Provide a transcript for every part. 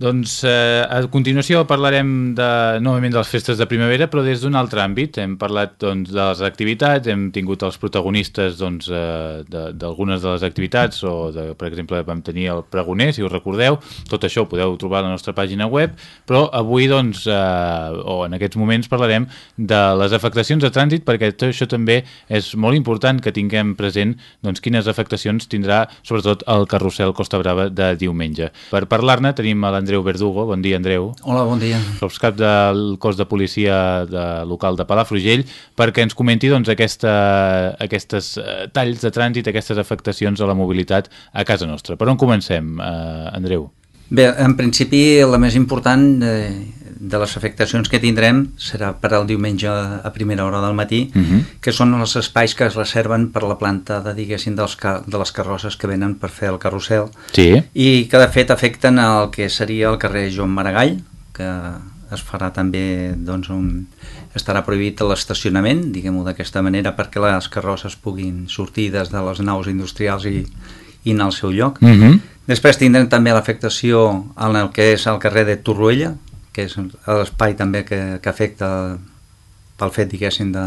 Doncs eh, a continuació parlarem de, novament de les festes de primavera, però des d'un altre àmbit. Hem parlat doncs, de les activitats, hem tingut els protagonistes doncs, eh, d'algunes de, de les activitats, o de, per exemple vam tenir el pregoner, si us recordeu, tot això ho podeu trobar a la nostra pàgina web, però avui doncs, eh, o en aquests moments parlarem de les afectacions de trànsit, perquè això també és molt important que tinguem present doncs, quines afectacions tindrà sobretot el carrusel Costa Brava de diumenge. Per parlar-ne tenim a l'Andrés Andreu Verdugo. Bon dia, Andreu. Hola, bon dia. Sops cap del cos de policia de, local de Palafrugell perquè ens comenti doncs, aquesta, aquestes uh, talls de trànsit, aquestes afectacions a la mobilitat a casa nostra. Per on comencem, uh, Andreu? Bé, en principi la més important eh, de les afectacions que tindrem serà per al diumenge a primera hora del matí, uh mhm. -huh. que són els espais que es reserven per la planta de, diguéssim, dels de les carrosses que venen per fer el carrusel sí. i que de fet afecten el que seria el carrer Joan Maragall, que es farà també doncs, un, estarà prohibit l'estacionament, diguem-ho d'aquesta manera, perquè les carrosses puguin sortir des de les naus industrials i, i anar al seu lloc. Uh mhm. -huh. Després tindrem també l'afectació en el que és el carrer de Torroella, que és l'espai també que, que afecta pel fet, diguéssim, de,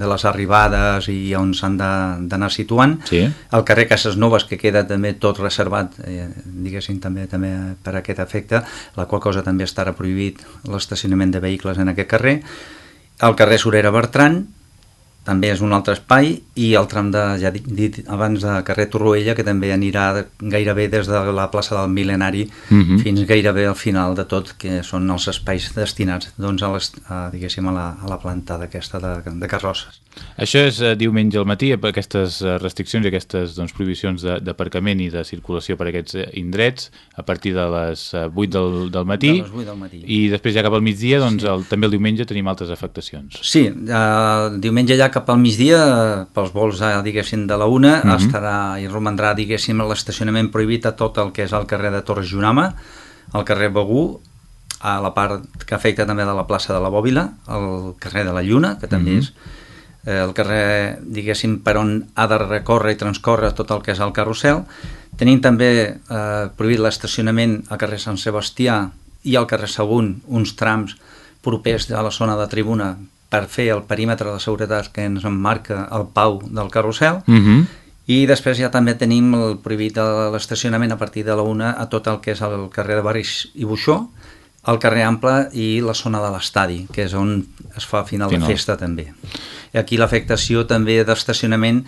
de les arribades i on s'han d'anar situant. Sí. El carrer Cases Noves, que queda també tot reservat, eh, diguéssim, també també per aquest efecte, la qual cosa també estarà prohibit l'estacionament de vehicles en aquest carrer. El carrer Sorera Bertran, també és un altre espai i el tram de, ja dit, dit abans de carrer Torroella que també anirà gairebé des de la plaça del Milenari uh mhm. -huh. fins gairebé al final de tot que són els espais destinats doncs, a, les, a, diguéssim, a, la, a la planta d'aquesta de, de carrosses. Això és eh, diumenge al matí, aquestes eh, restriccions i aquestes doncs, prohibicions d'aparcament i de circulació per aquests eh, indrets a partir de les 8 del, del matí, de les 8 del matí i després ja cap al migdia doncs, sí. el, també el diumenge tenim altres afectacions. Sí, el diumenge ja cap al migdia, pels vols, eh, diguéssim, de la una, mhm. -huh. estarà i romandrà, diguéssim, l'estacionament prohibit a tot el que és el carrer de Torres Junama, el carrer Begú, a la part que afecta també de la plaça de la Bòbila, el carrer de la Lluna, que també mhm. -huh. és eh, el carrer, diguéssim, per on ha de recórrer i transcórrer tot el que és el carrusel. Tenim també eh, prohibit l'estacionament al carrer Sant Sebastià i al carrer Sagunt, uns trams propers a la zona de tribuna per fer el perímetre de seguretat que ens emmarca el pau del carrusel uh mhm. -huh. i després ja també tenim el prohibit de l'estacionament a partir de la una a tot el que és el carrer de Barris i Buixó el carrer Ample i la zona de l'estadi, que és on es fa final, final. de festa també. I aquí l'afectació també d'estacionament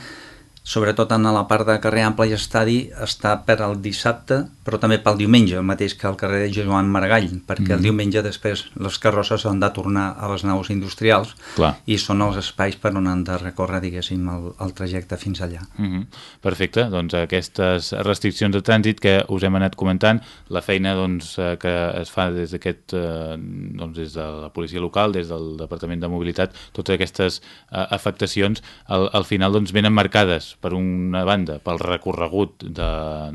sobretot en la part de carrer Ample i Estadi, està per al dissabte, però també pel diumenge, el mateix que el carrer de Joan Maragall, perquè mm. el diumenge després les carrosses han de tornar a les naus industrials Clar. i són els espais per on han de recórrer, diguéssim, el, el trajecte fins allà. Mm -hmm. Perfecte, doncs aquestes restriccions de trànsit que us hem anat comentant, la feina doncs, eh, que es fa des d'aquest eh, doncs, des de la policia local, des del Departament de Mobilitat, totes aquestes eh, afectacions al, al final doncs, venen marcades per una banda, pel recorregut de,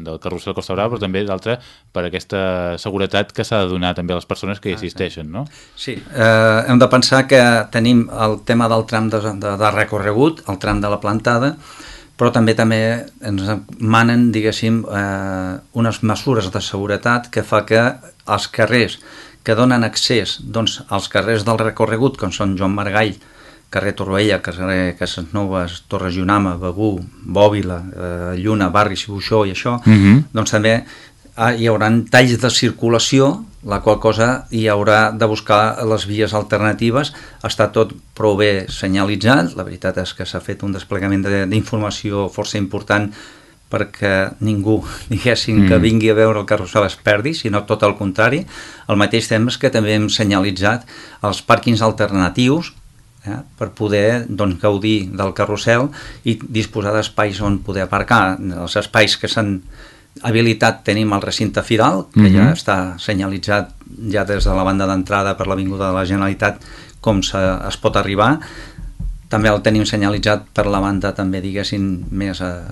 del carrusel Costa Brava, però també d'altra per aquesta seguretat que s'ha de donar també a les persones que hi ah, assisteixen, no? Sí, eh, hem de pensar que tenim el tema del tram de, de, de recorregut, el tram de la plantada, però també també ens manen, diguéssim, eh, unes mesures de seguretat que fa que els carrers que donen accés doncs, als carrers del recorregut, com són Joan Margall, carrer Torroella, carrer Cases Noves, Torres Junama, Begú, Bòbila, eh, Lluna, Barris i Buixó i això, uh mhm. -huh. doncs també ah, hi haurà talls de circulació, la qual cosa hi haurà de buscar les vies alternatives, està tot prou bé senyalitzat, la veritat és que s'ha fet un desplegament d'informació força important perquè ningú, diguéssim, mm. que vingui a veure el carrusel es perdi, sinó tot el contrari. Al mateix temps que també hem senyalitzat els pàrquings alternatius, eh, per poder doncs, gaudir del carrusel i disposar d'espais on poder aparcar. Els espais que s'han habilitat tenim el recinte firal, que mm -hmm. ja mhm. està senyalitzat ja des de la banda d'entrada per l'Avinguda de la Generalitat com se, es pot arribar. També el tenim senyalitzat per la banda també, diguéssim, més a,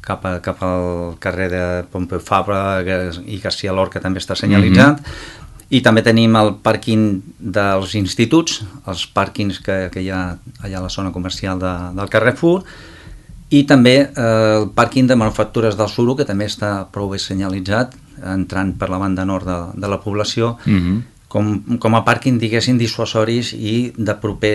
cap, a, cap al carrer de Pompeu Fabra i García Lorca també està senyalitzat. Mm -hmm i també tenim el pàrquing dels instituts, els pàrquings que, que hi ha allà a la zona comercial de, del Carrefour, i també eh, el pàrquing de manufactures del Suro, que també està prou bé senyalitzat, entrant per la banda nord de, de la població, Mm -hmm. Com, com a pàrquing, diguéssim, dissuasoris i de proper,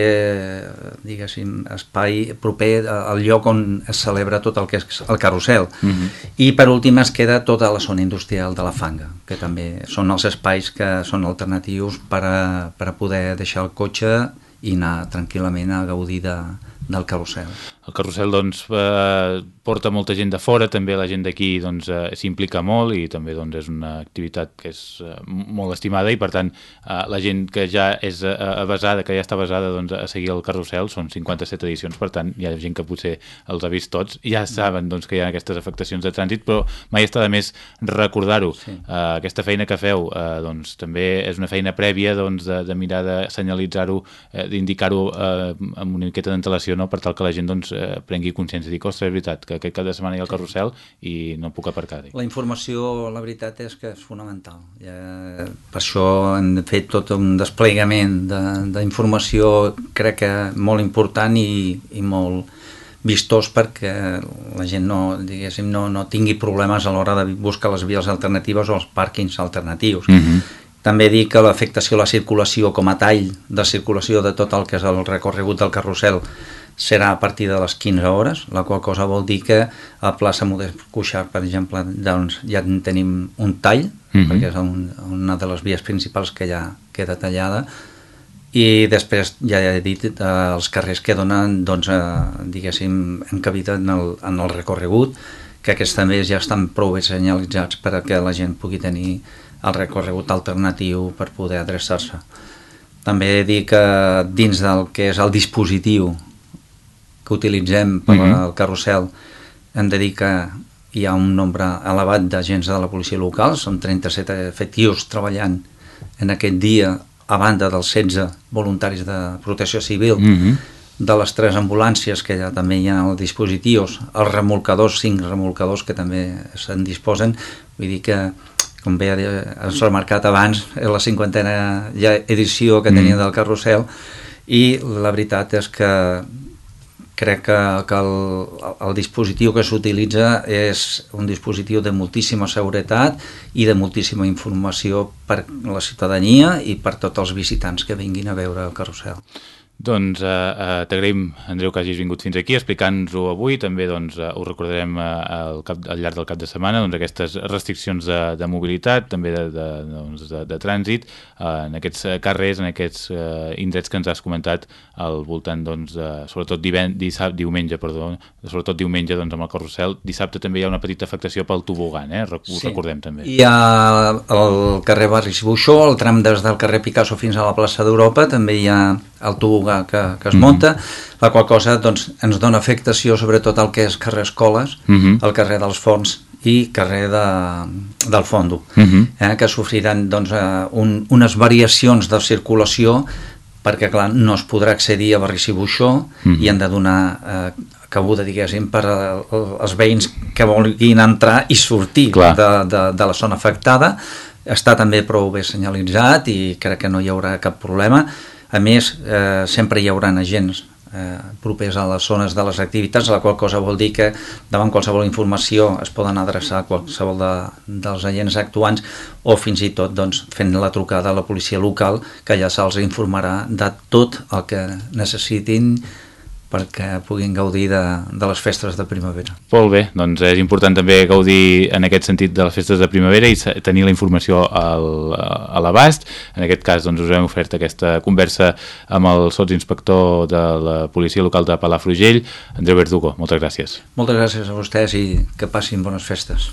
diguéssim, espai proper al lloc on es celebra tot el que és el carrusel. Mm -hmm. I per últim es queda tota la zona industrial de la Fanga, que també són els espais que són alternatius per a, per a poder deixar el cotxe i anar tranquil·lament a gaudir de, del carrusel. El carrusel doncs, eh, porta molta gent de fora, també la gent d'aquí doncs, eh, s'implica molt i també doncs, és una activitat que és eh, molt estimada i per tant eh, la gent que ja és eh, basada, que ja està basada doncs, a seguir el carrusel són 57 edicions, per tant hi ha gent que potser els ha vist tots, ja saben doncs, que hi ha aquestes afectacions de trànsit, però mai està de més recordar-ho. Sí. Eh, aquesta feina que feu eh, doncs, també és una feina prèvia doncs, de, de mirar de senyalitzar-ho, eh, d'indicar-ho eh, amb una miqueta d'antelació no? per tal que la gent doncs, eh, prengui consciència i digui, ostres, és veritat, que aquest cap de setmana hi ha el carrusel i no puc aparcar. Dic. La informació, la veritat, és que és fonamental. Ja, per això hem fet tot un desplegament d'informació, de, crec que molt important i, i molt vistós perquè la gent no, diguéssim, no, no tingui problemes a l'hora de buscar les vies alternatives o els pàrquings alternatius. Mm -hmm. També dir que l'afectació a la circulació com a tall de circulació de tot el que és el recorregut del carrusel serà a partir de les 15 hores, la qual cosa vol dir que a plaça Modest Cuixart, per exemple, doncs ja en tenim un tall, mm -hmm. perquè és un, una de les vies principals que ja queda tallada, i després ja he dit eh, els carrers que donen doncs, eh, diguéssim encabida en el, en el recorregut que aquests també ja estan prou bé senyalitzats per a que la gent pugui tenir el recorregut alternatiu per poder adreçar-se també dir que dins del que és el dispositiu que utilitzem per mm -hmm. al carrusel hem de dir que hi ha un nombre elevat d'agents de la policia local, són 37 efectius treballant en aquest dia a banda dels 16 voluntaris de protecció civil, mm -hmm. de les tres ambulàncies que ja també hi ha els dispositius, els remolcadors, cinc remolcadors que també se'n disposen, vull dir que com bé has remarcat abans, és la cinquantena ja edició que tenia mm. del carrusel i la veritat és que crec que, que el, el dispositiu que s'utilitza és un dispositiu de moltíssima seguretat i de moltíssima informació per la ciutadania i per tots els visitants que vinguin a veure el carrusel. Doncs eh, eh, t'agraïm, Andreu, que hagis vingut fins aquí explicant-nos-ho avui. També doncs, eh, ho recordarem eh, al, cap, al llarg del cap de setmana, doncs, aquestes restriccions de, de mobilitat, també de, de, doncs, de, de trànsit, eh, en aquests carrers, en aquests eh, indrets que ens has comentat al voltant, doncs, de, sobretot diven, dissabte, diumenge, perdó, sobretot diumenge doncs, amb el carrusel. Dissabte també hi ha una petita afectació pel tobogan, eh? ho sí. recordem també. Hi ha el carrer Barris Buixó, el tram des del carrer Picasso fins a la plaça d'Europa, també hi ha el tobogan que, que es mm -hmm. munta, la qual cosa doncs, ens dona afectació sobretot al que és carrer Escoles, mm -hmm. el carrer dels Forns i carrer de, del Fondo, mm -hmm. eh, que sofriran doncs, eh, un, unes variacions de circulació perquè clar, no es podrà accedir a Barris i Buixó mm -hmm. i han de donar eh, cabuda, diguéssim, per als veïns que vulguin entrar i sortir de, de, de la zona afectada. Està també prou bé senyalitzat i crec que no hi haurà cap problema a més, eh, sempre hi haurà agents eh, propers a les zones de les activitats, la qual cosa vol dir que davant qualsevol informació es poden adreçar a qualsevol de, dels agents actuants o fins i tot doncs, fent la trucada a la policia local que ja se'ls informarà de tot el que necessitin perquè puguin gaudir de, de les festes de primavera. Molt bé, doncs és important també gaudir en aquest sentit de les festes de primavera i tenir la informació al, a l'abast. En aquest cas doncs, us hem ofert aquesta conversa amb el sotsinspector de la policia local de Palafrugell, Andreu Verdugo. Moltes gràcies. Moltes gràcies a vostès i que passin bones festes.